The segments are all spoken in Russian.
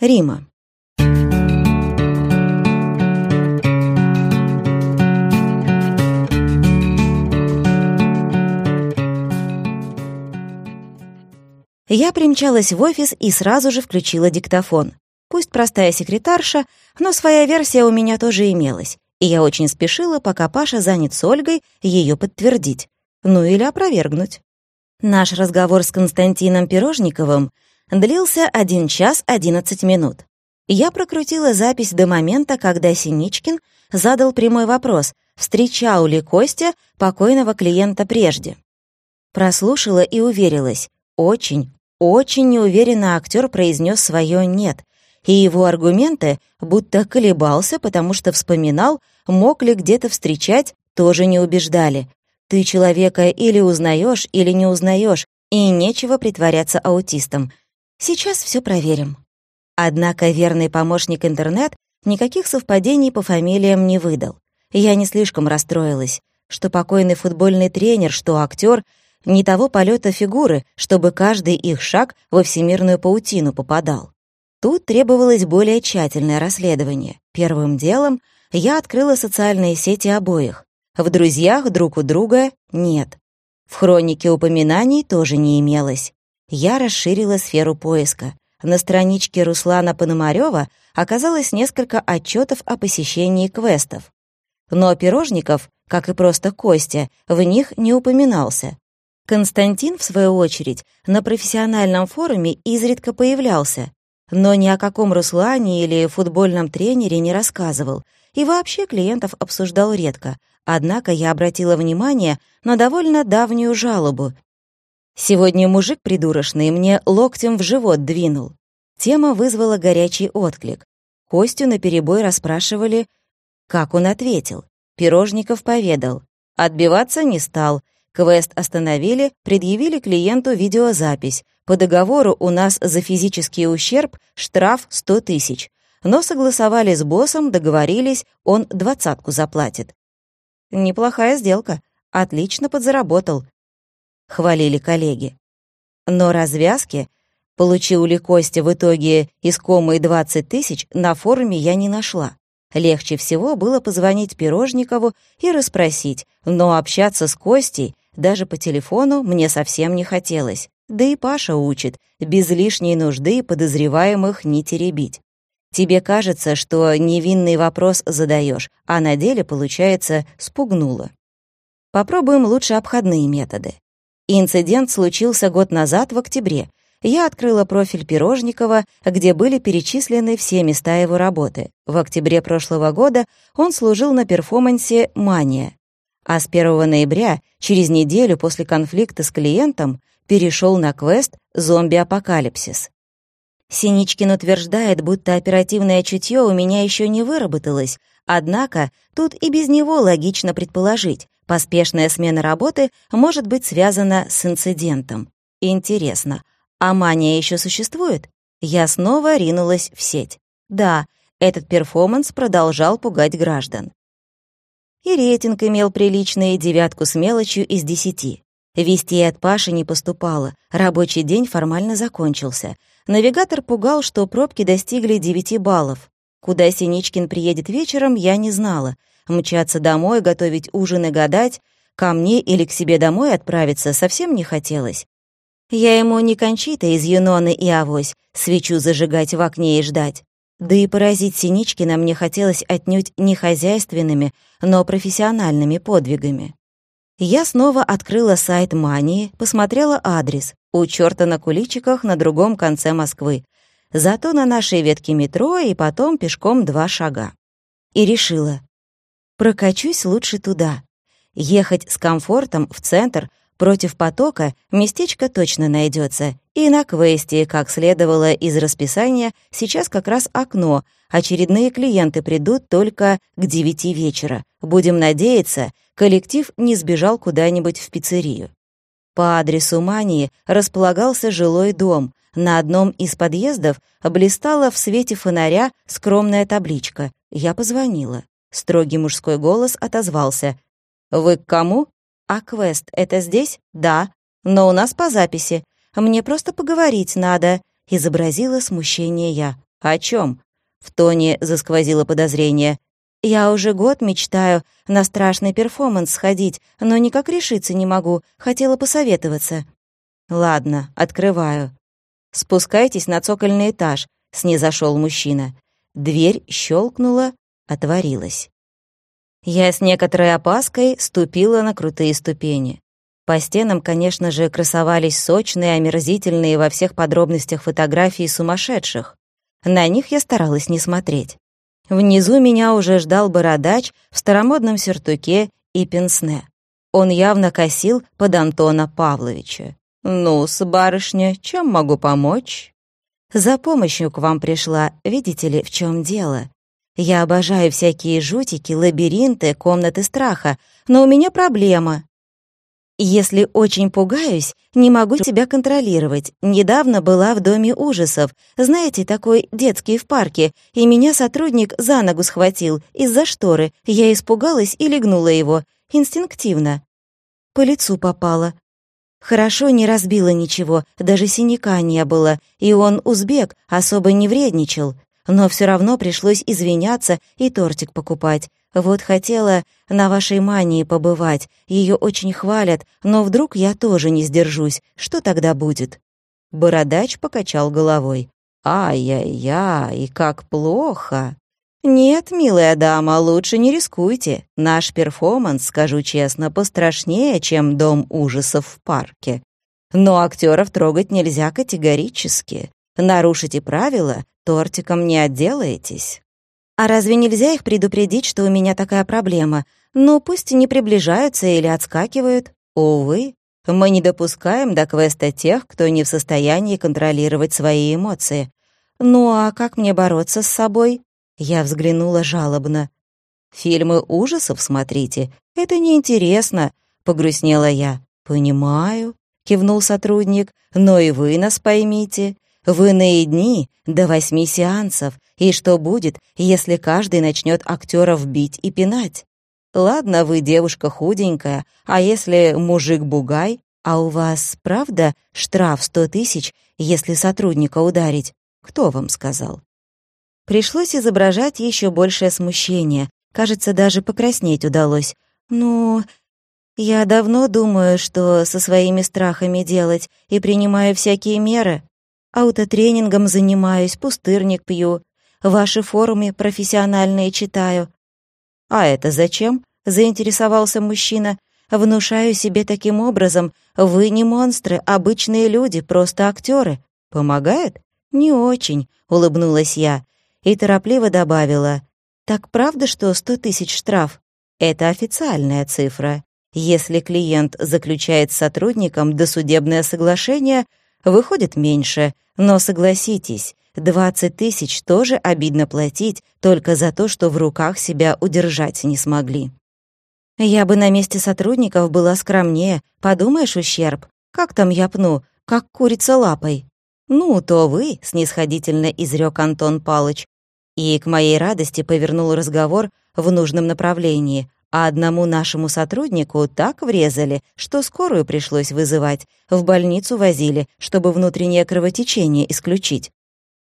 Рима. Я примчалась в офис и сразу же включила диктофон. Пусть простая секретарша, но своя версия у меня тоже имелась. И я очень спешила, пока Паша занят с Ольгой, ее подтвердить. Ну или опровергнуть. Наш разговор с Константином Пирожниковым длился 1 час 11 минут. Я прокрутила запись до момента, когда Синичкин задал прямой вопрос, встречал ли Костя покойного клиента прежде. Прослушала и уверилась. Очень, очень неуверенно актер произнес свое «нет», и его аргументы будто колебался, потому что вспоминал, мог ли где-то встречать, тоже не убеждали. Ты человека или узнаешь, или не узнаешь, и нечего притворяться аутистом. Сейчас все проверим. Однако верный помощник интернет никаких совпадений по фамилиям не выдал. Я не слишком расстроилась, что покойный футбольный тренер, что актер не того полета фигуры, чтобы каждый их шаг во всемирную паутину попадал. Тут требовалось более тщательное расследование. Первым делом я открыла социальные сети обоих. В друзьях друг у друга нет. В хронике упоминаний тоже не имелось. Я расширила сферу поиска. На страничке Руслана Пономарёва оказалось несколько отчетов о посещении квестов. Но Пирожников, как и просто Костя, в них не упоминался. Константин, в свою очередь, на профессиональном форуме изредка появлялся, но ни о каком Руслане или футбольном тренере не рассказывал, и вообще клиентов обсуждал редко, однако я обратила внимание на довольно давнюю жалобу. Сегодня мужик придурочный мне локтем в живот двинул. Тема вызвала горячий отклик. Костю наперебой расспрашивали, как он ответил. Пирожников поведал. Отбиваться не стал, Квест остановили, предъявили клиенту видеозапись. По договору у нас за физический ущерб штраф 100 тысяч. Но согласовали с боссом, договорились, он двадцатку заплатит. Неплохая сделка. Отлично подзаработал. Хвалили коллеги. Но развязки, получил ли Костя в итоге искомые 20 тысяч, на форуме я не нашла. Легче всего было позвонить Пирожникову и расспросить, но общаться с Костей даже по телефону мне совсем не хотелось. Да и Паша учит, без лишней нужды подозреваемых не теребить. Тебе кажется, что невинный вопрос задаешь, а на деле, получается, спугнуло. Попробуем лучше обходные методы. Инцидент случился год назад, в октябре. Я открыла профиль Пирожникова, где были перечислены все места его работы. В октябре прошлого года он служил на перформансе «Мания», а с 1 ноября, через неделю после конфликта с клиентом, перешел на квест «Зомби-апокалипсис». Синичкин утверждает, будто оперативное чутье у меня еще не выработалось, однако тут и без него логично предположить, поспешная смена работы может быть связана с инцидентом. Интересно, а мания еще существует? Я снова ринулась в сеть. Да, этот перформанс продолжал пугать граждан. И рейтинг имел приличные девятку с мелочью из десяти. Вести от Паши не поступало, рабочий день формально закончился. Навигатор пугал, что пробки достигли девяти баллов. Куда Синичкин приедет вечером, я не знала. Мчаться домой, готовить ужин и гадать, ко мне или к себе домой отправиться совсем не хотелось. Я ему не кончита из Юноны и Авось, свечу зажигать в окне и ждать. Да и поразить Синичкина мне хотелось отнюдь не хозяйственными, но профессиональными подвигами. Я снова открыла сайт Мании, посмотрела адрес. У чёрта на куличиках на другом конце Москвы. Зато на нашей ветке метро и потом пешком два шага. И решила, прокачусь лучше туда. Ехать с комфортом в центр Против потока местечко точно найдется. И на квесте, как следовало из расписания, сейчас как раз окно. Очередные клиенты придут только к девяти вечера. Будем надеяться, коллектив не сбежал куда-нибудь в пиццерию. По адресу Мании располагался жилой дом. На одном из подъездов блистала в свете фонаря скромная табличка. Я позвонила. Строгий мужской голос отозвался. «Вы к кому?» «А квест — это здесь?» «Да. Но у нас по записи. Мне просто поговорить надо», — изобразила смущение я. «О чем? В тоне засквозило подозрение. «Я уже год мечтаю на страшный перформанс сходить, но никак решиться не могу, хотела посоветоваться». «Ладно, открываю». «Спускайтесь на цокольный этаж», — снизошел мужчина. Дверь щелкнула, отворилась. Я с некоторой опаской ступила на крутые ступени. По стенам, конечно же, красовались сочные, омерзительные во всех подробностях фотографии сумасшедших. На них я старалась не смотреть. Внизу меня уже ждал бородач в старомодном сюртуке и пенсне. Он явно косил под Антона Павловича. «Ну-с, барышня, чем могу помочь?» «За помощью к вам пришла, видите ли, в чем дело. Я обожаю всякие жутики, лабиринты, комнаты страха, но у меня проблема. Если очень пугаюсь, не могу себя контролировать. Недавно была в доме ужасов. Знаете, такой детский в парке, и меня сотрудник за ногу схватил из-за шторы. Я испугалась и легнула его. Инстинктивно. По лицу попала. Хорошо не разбила ничего, даже синяка не было, и он узбек, особо не вредничал. Но все равно пришлось извиняться и тортик покупать. Вот хотела на вашей мании побывать, ее очень хвалят, но вдруг я тоже не сдержусь, что тогда будет?» Бородач покачал головой. «Ай-яй-яй, как плохо!» «Нет, милая дама, лучше не рискуйте. Наш перформанс, скажу честно, пострашнее, чем дом ужасов в парке. Но актеров трогать нельзя категорически. Нарушите правила, тортиком не отделаетесь». А разве нельзя их предупредить, что у меня такая проблема? Ну, пусть не приближаются или отскакивают. Увы, мы не допускаем до квеста тех, кто не в состоянии контролировать свои эмоции. Ну а как мне бороться с собой? Я взглянула жалобно. Фильмы ужасов смотрите. Это неинтересно, погрустнела я. Понимаю, кивнул сотрудник. Но и вы нас поймите. В иные дни до восьми сеансов и что будет, если каждый начнет актеров бить и пинать? Ладно, вы девушка худенькая, а если мужик-бугай? А у вас, правда, штраф сто тысяч, если сотрудника ударить? Кто вам сказал? Пришлось изображать еще большее смущение. Кажется, даже покраснеть удалось. Ну, я давно думаю, что со своими страхами делать, и принимаю всякие меры. Аутотренингом занимаюсь, пустырник пью, Ваши форумы профессиональные читаю». «А это зачем?» — заинтересовался мужчина. «Внушаю себе таким образом, вы не монстры, обычные люди, просто актеры. Помогает?» «Не очень», — улыбнулась я и торопливо добавила. «Так правда, что сто тысяч штраф? Это официальная цифра. Если клиент заключает с сотрудником досудебное соглашение, выходит меньше, но согласитесь, Двадцать тысяч тоже обидно платить только за то, что в руках себя удержать не смогли. Я бы на месте сотрудников была скромнее. Подумаешь, ущерб. Как там я пну? Как курица лапой. Ну, то вы, снисходительно изрек Антон Палыч. И к моей радости повернул разговор в нужном направлении, а одному нашему сотруднику так врезали, что скорую пришлось вызывать, в больницу возили, чтобы внутреннее кровотечение исключить.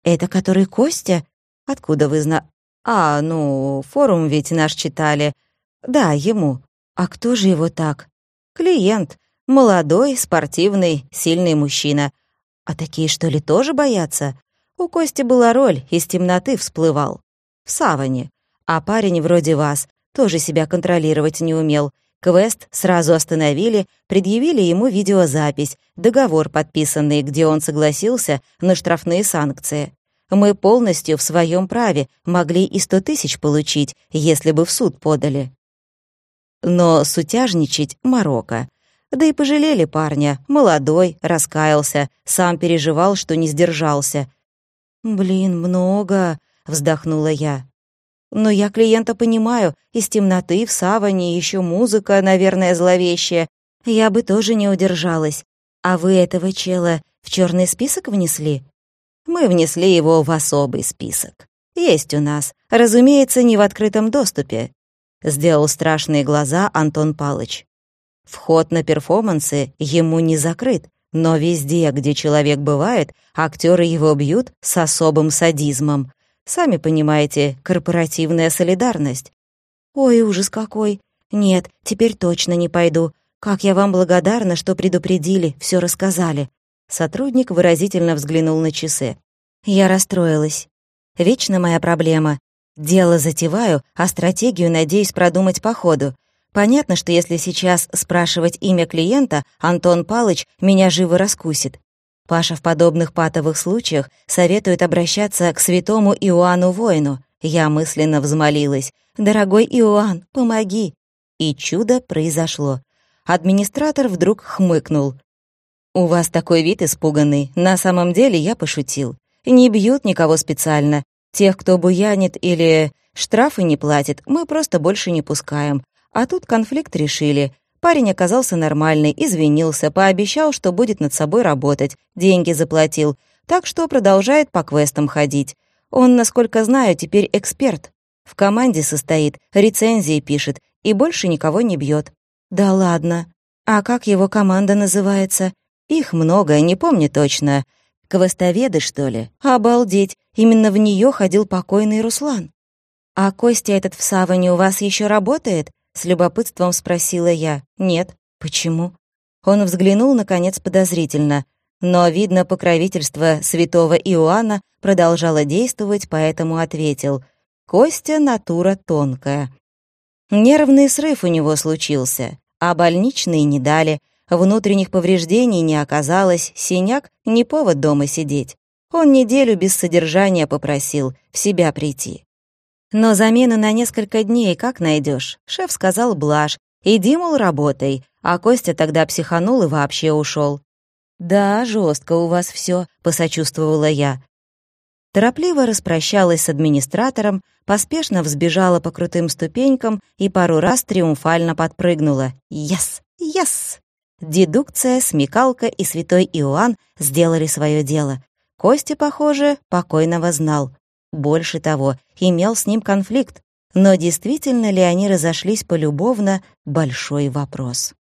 «Это который Костя? Откуда вы зна...» «А, ну, форум ведь наш читали. Да, ему. А кто же его так?» «Клиент. Молодой, спортивный, сильный мужчина. А такие, что ли, тоже боятся?» У Кости была роль, из темноты всплывал. В саване. А парень вроде вас тоже себя контролировать не умел. Квест сразу остановили, предъявили ему видеозапись, договор подписанный, где он согласился на штрафные санкции. Мы полностью в своем праве могли и сто тысяч получить, если бы в суд подали. Но сутяжничать — морока. Да и пожалели парня, молодой, раскаялся, сам переживал, что не сдержался. «Блин, много», — вздохнула я. Но я клиента понимаю, из темноты в саване еще музыка, наверное, зловещая. Я бы тоже не удержалась. А вы этого чела в черный список внесли? Мы внесли его в особый список. Есть у нас, разумеется, не в открытом доступе. Сделал страшные глаза Антон Палыч. Вход на перформансы ему не закрыт, но везде, где человек бывает, актеры его бьют с особым садизмом. Сами понимаете, корпоративная солидарность. Ой, ужас какой. Нет, теперь точно не пойду. Как я вам благодарна, что предупредили, все рассказали. Сотрудник выразительно взглянул на часы. Я расстроилась. Вечно моя проблема. Дело затеваю, а стратегию надеюсь продумать по ходу. Понятно, что если сейчас спрашивать имя клиента, Антон Палыч меня живо раскусит. Паша в подобных патовых случаях советует обращаться к святому Иоанну Воину. Я мысленно взмолилась. «Дорогой Иоанн, помоги!» И чудо произошло. Администратор вдруг хмыкнул. «У вас такой вид испуганный. На самом деле я пошутил. Не бьют никого специально. Тех, кто буянит или штрафы не платит, мы просто больше не пускаем. А тут конфликт решили. Парень оказался нормальный, извинился, пообещал, что будет над собой работать, деньги заплатил, так что продолжает по квестам ходить. Он, насколько знаю, теперь эксперт. В команде состоит, рецензии пишет и больше никого не бьет. Да ладно. А как его команда называется? Их много, не помню точно. Квестоведы, что ли? Обалдеть, именно в нее ходил покойный Руслан. А Костя этот в саване у вас еще работает? С любопытством спросила я. «Нет. Почему?» Он взглянул, наконец, подозрительно. Но, видно, покровительство святого Иоанна продолжало действовать, поэтому ответил. «Костя — натура тонкая». Нервный срыв у него случился, а больничные не дали. Внутренних повреждений не оказалось, синяк — не повод дома сидеть. Он неделю без содержания попросил в себя прийти. Но замену на несколько дней как найдешь? Шеф сказал блажь. Иди, мол, работай. А Костя тогда психанул и вообще ушел. Да, жестко у вас все, посочувствовала я. Торопливо распрощалась с администратором, поспешно взбежала по крутым ступенькам и пару раз триумфально подпрыгнула. Яс, яс! Дедукция, смекалка и святой Иоанн сделали свое дело. Костя, похоже, покойного знал. Больше того, имел с ним конфликт. Но действительно ли они разошлись полюбовно — большой вопрос.